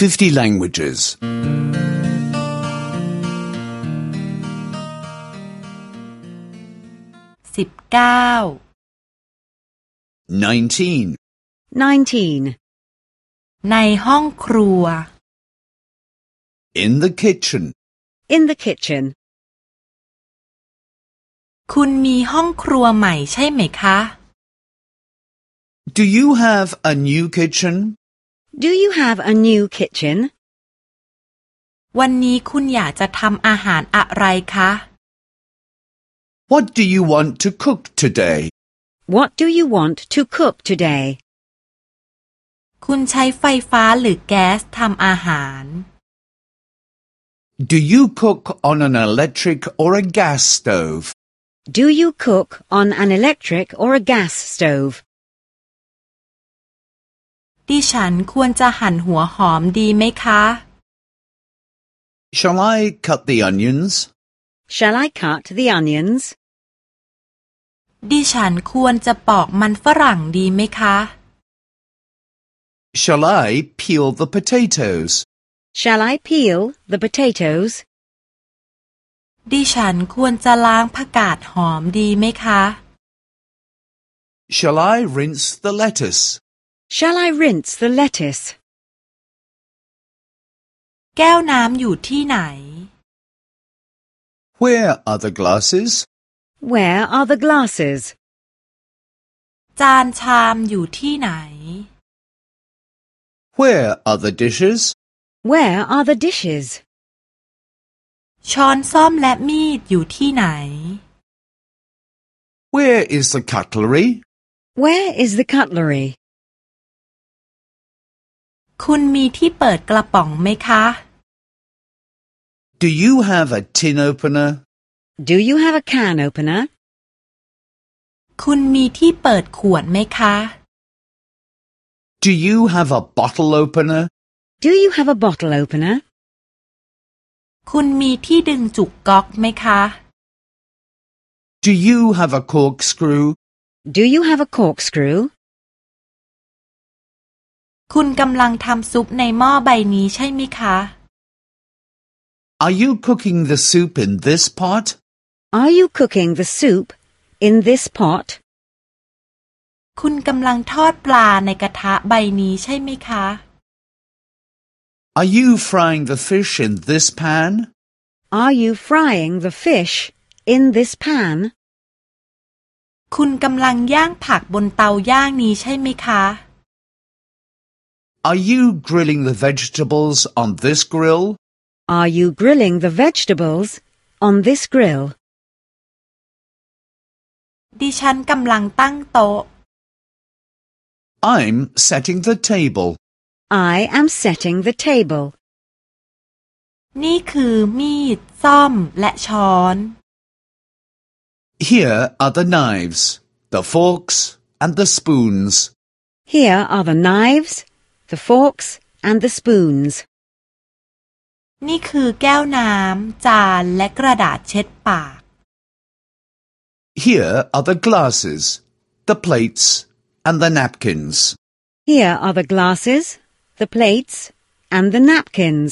50 languages. สิบเก้า 19. 19. ในห้องครัว In the kitchen. In the kitchen. คุณมีห้องครัวใหม่ใช่ไหมคะ Do you have a new kitchen? Do you have a new kitchen? วันนี้คุณอยากจะทำอาหารอะไรคะ What do you want to cook today? What do you want to cook today? คุณใช้ไฟฟ้าหรือแก๊สทำอาหาร Do you cook on an electric or a gas stove? Do you cook on an electric or a gas stove? ดิฉันควรจะหั่นหัวหอมดีไหมคะ Shall I cut the onions? Shall I cut the onions? ดิฉันควรจะปอกมันฝรั่งดีไหมคะ Shall I peel the potatoes? Shall I peel the potatoes? ดิฉันควรจะล้างผักกาดหอมดีไหมคะ Shall I rinse the lettuce? Shall I rinse the lettuce? แก้วน้ำอยู่ที่ไหน Where are the glasses? Where are the glasses? จานชามอยู่ที่ไหน Where are the dishes? Where are the dishes? ช้อนส้อมและมีดอยู่ที่ไหน Where is the cutlery? Where is the cutlery? คุณมีที่เปิดกระป๋องไหมคะ Do you have a tin opener? Do you have a can opener? คุณมีที่เปิดขวดไหมคะ Do you have a bottle opener? Do you have a bottle opener? คุณมีที่ดึงจุกก๊อกไหมคะ Do you have a corkscrew? Do you have a corkscrew? คุณกำลังทำซุปในหม้อใบนี้ใช่ไหมคะ Are you cooking the soup in this pot? Are you cooking the soup in this pot? คุณกำลังทอดปลาในกระทะใบนี้ใช่ไหมคะ Are you frying the fish in this pan? Are you frying the fish in this pan? คุณกำลังย่างผักบนเตาย่างนี้ใช่ไหมคะ Are you grilling the vegetables on this grill? Are you grilling the vegetables on this grill? ดิฉันกำลังตั้งโต๊ะ I'm setting the table. I am setting the table. นี่คือมีด ซ่อม และช้อน Here are the knives, the forks, and the spoons. Here are the knives, the forks, and the spoons. นี่คือแก้วน้ำ จาน และกระดาษเช็ดปาก Here are the glasses, the plates, and the napkins. Here are the glasses, the plates, and the napkins.